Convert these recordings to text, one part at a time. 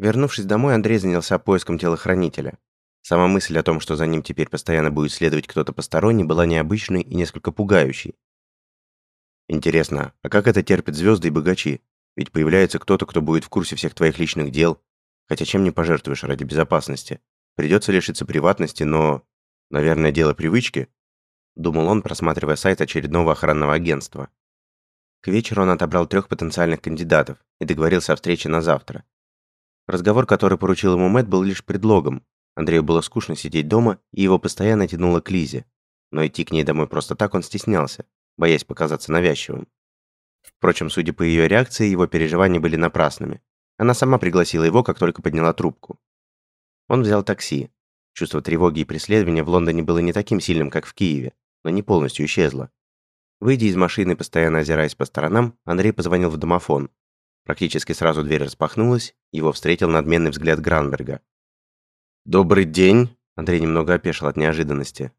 Вернувшись домой, Андрей занялся поиском телохранителя. Сама мысль о том, что за ним теперь постоянно будет следовать кто-то посторонний, была необычной и несколько пугающей. Интересно, а как это терпят звезды и богачи? Ведь появляется кто-то, кто будет в курсе всех твоих личных дел. Хотя чем не пожертвуешь ради безопасности? Придется лишиться приватности, но... Наверное, дело привычки? Думал он, просматривая сайт очередного охранного агентства. К вечеру он отобрал трех потенциальных кандидатов и договорился о встрече на завтра. Разговор, который поручил ему Мэтт, был лишь предлогом. Андрею было скучно сидеть дома, и его постоянно тянуло к Лизе. Но идти к ней домой просто так он стеснялся, боясь показаться навязчивым. Впрочем, судя по ее реакции, его переживания были напрасными. Она сама пригласила его, как только подняла трубку. Он взял такси. Чувство тревоги и преследования в Лондоне было не таким сильным, как в Киеве, но не полностью исчезло. Выйдя из машины, постоянно озираясь по сторонам, Андрей позвонил в домофон. Практически сразу дверь распахнулась, его встретил надменный взгляд Гранберга. «Добрый день!» Андрей немного опешил от неожиданности.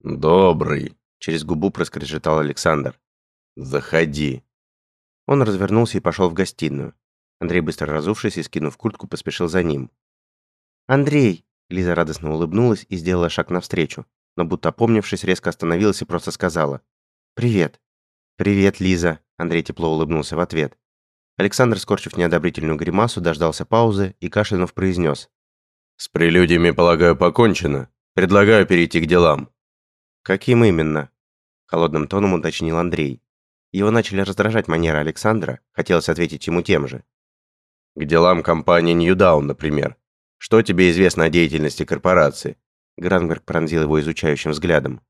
«Добрый!» Через губу проскрежетал Александр. «Заходи!» Он развернулся и пошел в гостиную. Андрей, быстро разувшись и скинув куртку, поспешил за ним. «Андрей!» Лиза радостно улыбнулась и сделала шаг навстречу, но будто опомнившись, резко остановилась и просто сказала. «Привет». «Привет, Лиза», Андрей тепло улыбнулся в ответ. Александр, скорчив неодобрительную гримасу, дождался паузы и кашлянув произнес. «С прелюдиями, полагаю, покончено. Предлагаю перейти к делам». «Каким именно?» Холодным тоном уточнил Андрей. Его начали раздражать манеры Александра, хотелось ответить ему тем же. «К делам компании Ньюдаун, например. Что тебе известно о деятельности корпорации?» Гранберг пронзил его изучающим взглядом.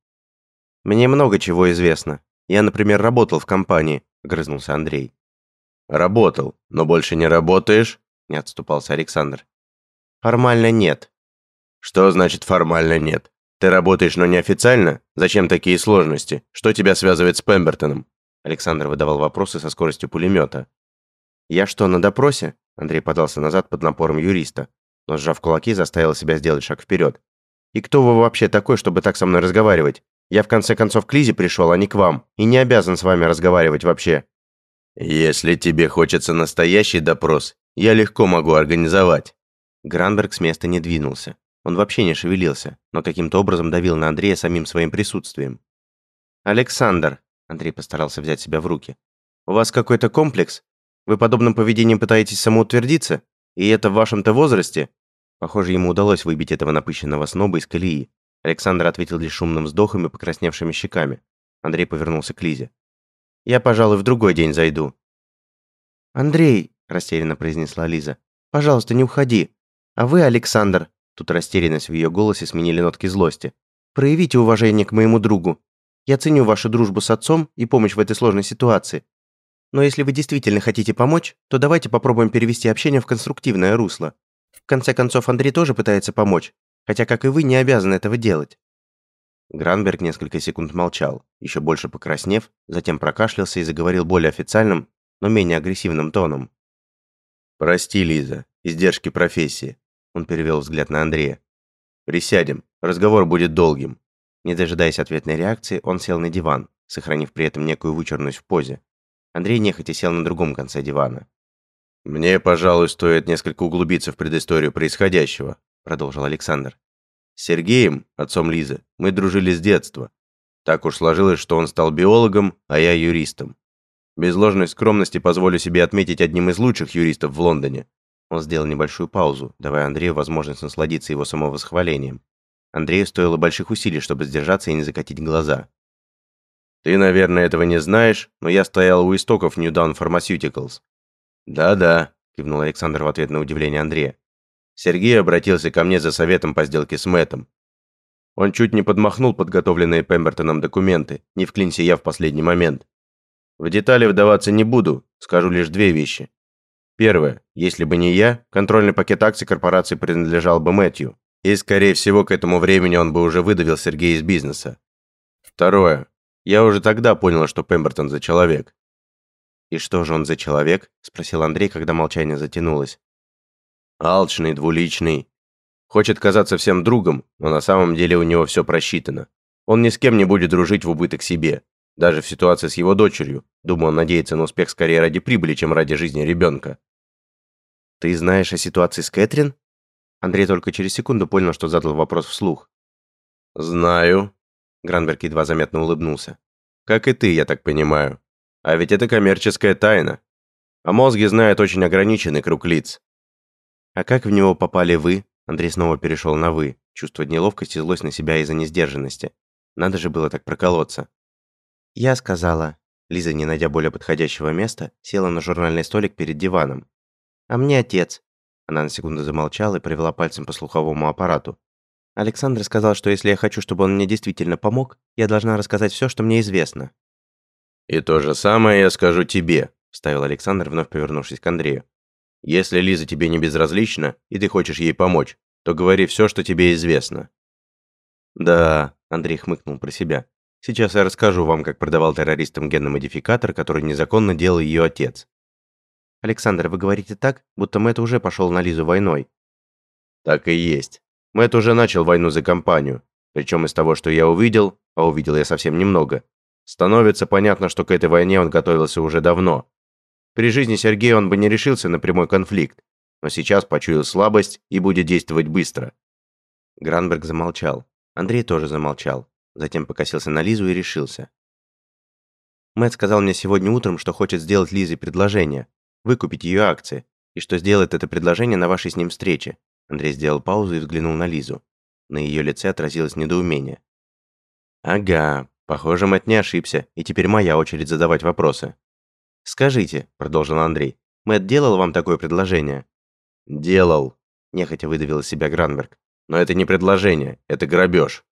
«Мне много чего известно. Я, например, работал в компании», — грызнулся Андрей. «Работал, но больше не работаешь?» — не отступался Александр. «Формально нет». «Что значит формально нет? Ты работаешь, но неофициально? Зачем такие сложности? Что тебя связывает с Пембертоном?» Александр выдавал вопросы со скоростью пулемета. «Я что, на допросе?» Андрей подался назад под напором юриста, но, сжав кулаки, заставил себя сделать шаг вперед. «И кто вы вообще такой, чтобы так со мной разговаривать? Я в конце концов к Лизе пришел, а не к вам, и не обязан с вами разговаривать вообще». «Если тебе хочется настоящий допрос, я легко могу организовать». Гранберг с места не двинулся. Он вообще не шевелился, но каким-то образом давил на Андрея самим своим присутствием. «Александр», Андрей постарался взять себя в руки. «У вас какой-то комплекс? Вы подобным поведением пытаетесь самоутвердиться? И это в вашем-то возрасте?» Похоже, ему удалось выбить этого напыщенного сноба из колеи. Александр ответил лишь шумным вздохом и покрасневшими щеками. Андрей повернулся к Лизе. «Я, пожалуй, в другой день зайду». «Андрей», – растерянно произнесла Лиза, – «пожалуйста, не уходи. А вы, Александр», – тут растерянность в ее голосе сменили нотки злости, – «проявите уважение к моему другу. Я ценю вашу дружбу с отцом и помощь в этой сложной ситуации. Но если вы действительно хотите помочь, то давайте попробуем перевести общение в конструктивное русло. В конце концов, Андрей тоже пытается помочь, хотя, как и вы, не обязан этого делать». Гранберг несколько секунд молчал, еще больше покраснев, затем прокашлялся и заговорил более официальным, но менее агрессивным тоном. «Прости, Лиза, издержки профессии», – он перевел взгляд на Андрея. «Присядем, разговор будет долгим. Не дожидаясь ответной реакции, он сел на диван, сохранив при этом некую вычурность в позе. Андрей нехотя сел на другом конце дивана. «Мне, пожалуй, стоит несколько углубиться в предысторию происходящего», продолжил Александр. «С Сергеем, отцом Лизы, мы дружили с детства. Так уж сложилось, что он стал биологом, а я юристом. Без ложной скромности позволю себе отметить одним из лучших юристов в Лондоне». Он сделал небольшую паузу, давая Андрею возможность насладиться его самовосхвалением. Андрею стоило больших усилий, чтобы сдержаться и не закатить глаза. «Ты, наверное, этого не знаешь, но я стоял у истоков New Dawn Pharmaceuticals». «Да-да», – кивнул Александр в ответ на удивление Андрея. Сергей обратился ко мне за советом по сделке с Мэттом. Он чуть не подмахнул подготовленные Пембертоном документы, не вклинься я в последний момент. В детали вдаваться не буду, скажу лишь две вещи. Первое. Если бы не я, контрольный пакет акций корпорации принадлежал бы Мэтью. И, скорее всего, к этому времени он бы уже выдавил Сергея из бизнеса. Второе. Я уже тогда понял, что Пембертон за человек. «И что же он за человек?» – спросил Андрей, когда молчание затянулось. «Алчный, двуличный. Хочет казаться всем другом, но на самом деле у него все просчитано. Он ни с кем не будет дружить в убыток себе. Даже в ситуации с его дочерью. Думаю, он надеется на успех скорее ради прибыли, чем ради жизни ребенка. Ты знаешь о ситуации с Кэтрин? Андрей только через секунду понял, что задал вопрос вслух. Знаю. Гранберг едва заметно улыбнулся. Как и ты, я так понимаю. А ведь это коммерческая тайна. О мозге знает очень ограниченный круг лиц. А как в него попали вы? Андрей снова перешел на «вы», чувствовать неловкость и злость на себя из-за несдержанности. Надо же было так проколоться. Я сказала. Лиза, не найдя более подходящего места, села на журнальный столик перед диваном. А мне отец. Она на секунду замолчала и провела пальцем по слуховому аппарату. Александр сказал, что если я хочу, чтобы он мне действительно помог, я должна рассказать все, что мне известно. «И то же самое я скажу тебе», – вставил Александр, вновь повернувшись к Андрею. «Если Лиза тебе не безразлична, и ты хочешь ей помочь, то говори все, что тебе известно». «Да», – Андрей хмыкнул про себя. «Сейчас я расскажу вам, как продавал террористам генный модификатор, который незаконно делал ее отец». «Александр, вы говорите так, будто Мэтт уже пошел на Лизу войной». «Так и есть. Мэтт уже начал войну за компанию. Причем из того, что я увидел, а увидел я совсем немного, становится понятно, что к этой войне он готовился уже давно. При жизни Сергея он бы не решился на прямой конфликт, но сейчас почуял слабость и будет действовать быстро. Гранберг замолчал. Андрей тоже замолчал. Затем покосился на Лизу и решился. Мэтт сказал мне сегодня утром, что хочет сделать Лизе предложение, выкупить ее акции, и что сделает это предложение на вашей с ним встрече. Андрей сделал паузу и взглянул на Лизу. На ее лице отразилось недоумение. «Ага, похоже, Мэтт не ошибся, и теперь моя очередь задавать вопросы». «Скажите», — продолжил Андрей, — «Мэтт делал вам такое предложение?» «Делал», — нехотя выдавил из себя Гранберг. «Но это не предложение, это грабеж».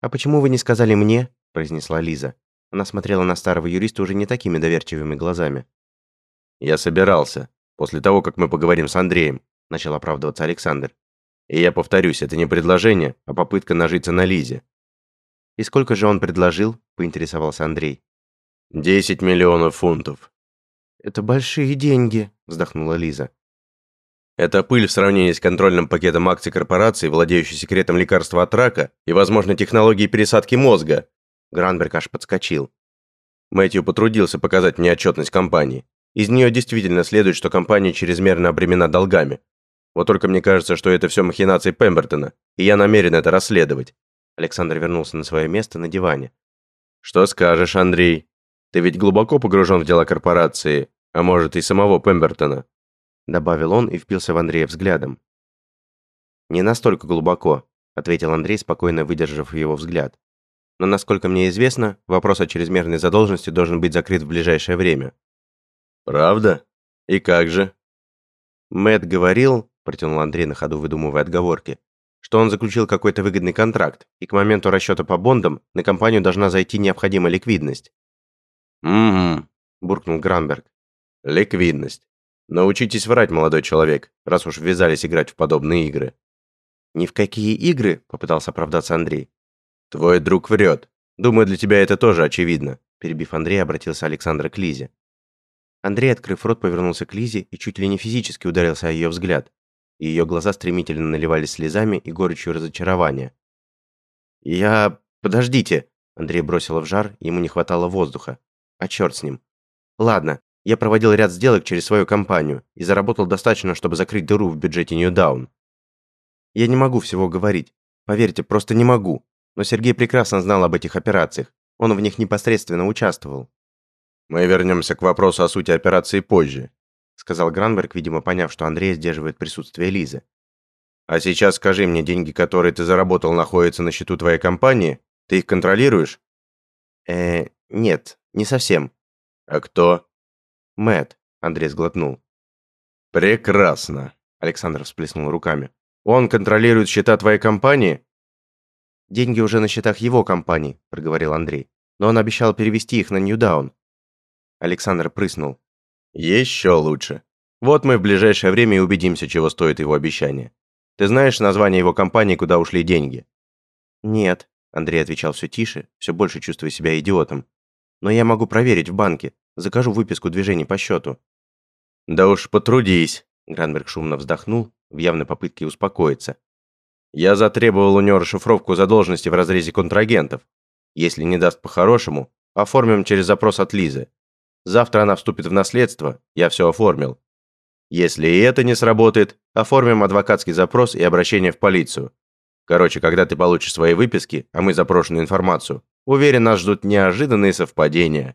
«А почему вы не сказали мне?» – произнесла Лиза. Она смотрела на старого юриста уже не такими доверчивыми глазами. «Я собирался, после того, как мы поговорим с Андреем начал оправдываться Александр. И я повторюсь, это не предложение, а попытка нажиться на Лизе. И сколько же он предложил? поинтересовался Андрей. «Десять миллионов фунтов». «Это большие деньги», – вздохнула Лиза. Это пыль в сравнении с контрольным пакетом акций корпорации, владеющей секретом лекарства от рака и, возможно, технологией пересадки мозга. Гранберг аж подскочил. Мэтью потрудился показать мне отчетность компании. Из нее действительно следует, что компания чрезмерно обременена долгами. Вот только мне кажется, что это все махинации Пембертона, и я намерен это расследовать. Александр вернулся на свое место на диване. Что скажешь, Андрей? Ты ведь глубоко погружен в дела корпорации, а может и самого Пембертона, добавил он и впился в Андрея взглядом. Не настолько глубоко, ответил Андрей, спокойно выдержав его взгляд. Но насколько мне известно, вопрос о чрезмерной задолженности должен быть закрыт в ближайшее время. Правда? И как же? Мэт говорил, протянул Андрей на ходу, выдумывая отговорки, что он заключил какой-то выгодный контракт, и к моменту расчета по бондам на компанию должна зайти необходимая ликвидность. «Угу», – буркнул Гранберг. «Ликвидность. Научитесь врать, молодой человек, раз уж ввязались играть в подобные игры». «Ни в какие игры?» – попытался оправдаться Андрей. «Твой друг врет. Думаю, для тебя это тоже очевидно», – перебив Андрея, обратился Александр к Лизе. Андрей, открыв рот, повернулся к Лизе и чуть ли не физически ударился о ее взгляд. Ее глаза стремительно наливались слезами и горечью разочарования. «Я... Подождите!» Андрей бросил в жар, ему не хватало воздуха. А черт с ним. «Ладно, я проводил ряд сделок через свою компанию и заработал достаточно, чтобы закрыть дыру в бюджете Ньюдаун. Я не могу всего говорить. Поверьте, просто не могу. Но Сергей прекрасно знал об этих операциях. Он в них непосредственно участвовал. «Мы вернемся к вопросу о сути операции позже», сказал Гранберг, видимо, поняв, что Андрей сдерживает присутствие Лизы. «А сейчас скажи мне, деньги, которые ты заработал, находятся на счету твоей компании? Ты их контролируешь?» «Э, нет, не совсем». «А кто?» Мэт. Андрей сглотнул. «Прекрасно», Александр всплеснул руками. «Он контролирует счета твоей компании?» «Деньги уже на счетах его компании», – проговорил Андрей. «Но он обещал перевести их на Ньюдаун. Александр прыснул. «Еще лучше. Вот мы в ближайшее время и убедимся, чего стоит его обещание. Ты знаешь название его компании, куда ушли деньги?» «Нет», – Андрей отвечал все тише, все больше чувствуя себя идиотом. «Но я могу проверить в банке. Закажу выписку движений по счету». «Да уж потрудись», – Гранберг шумно вздохнул, в явной попытке успокоиться. «Я затребовал у него расшифровку задолженности в разрезе контрагентов. Если не даст по-хорошему, оформим через запрос от Лизы. Завтра она вступит в наследство, я все оформил. Если и это не сработает, оформим адвокатский запрос и обращение в полицию. Короче, когда ты получишь свои выписки, а мы запрошенную информацию, уверен, нас ждут неожиданные совпадения.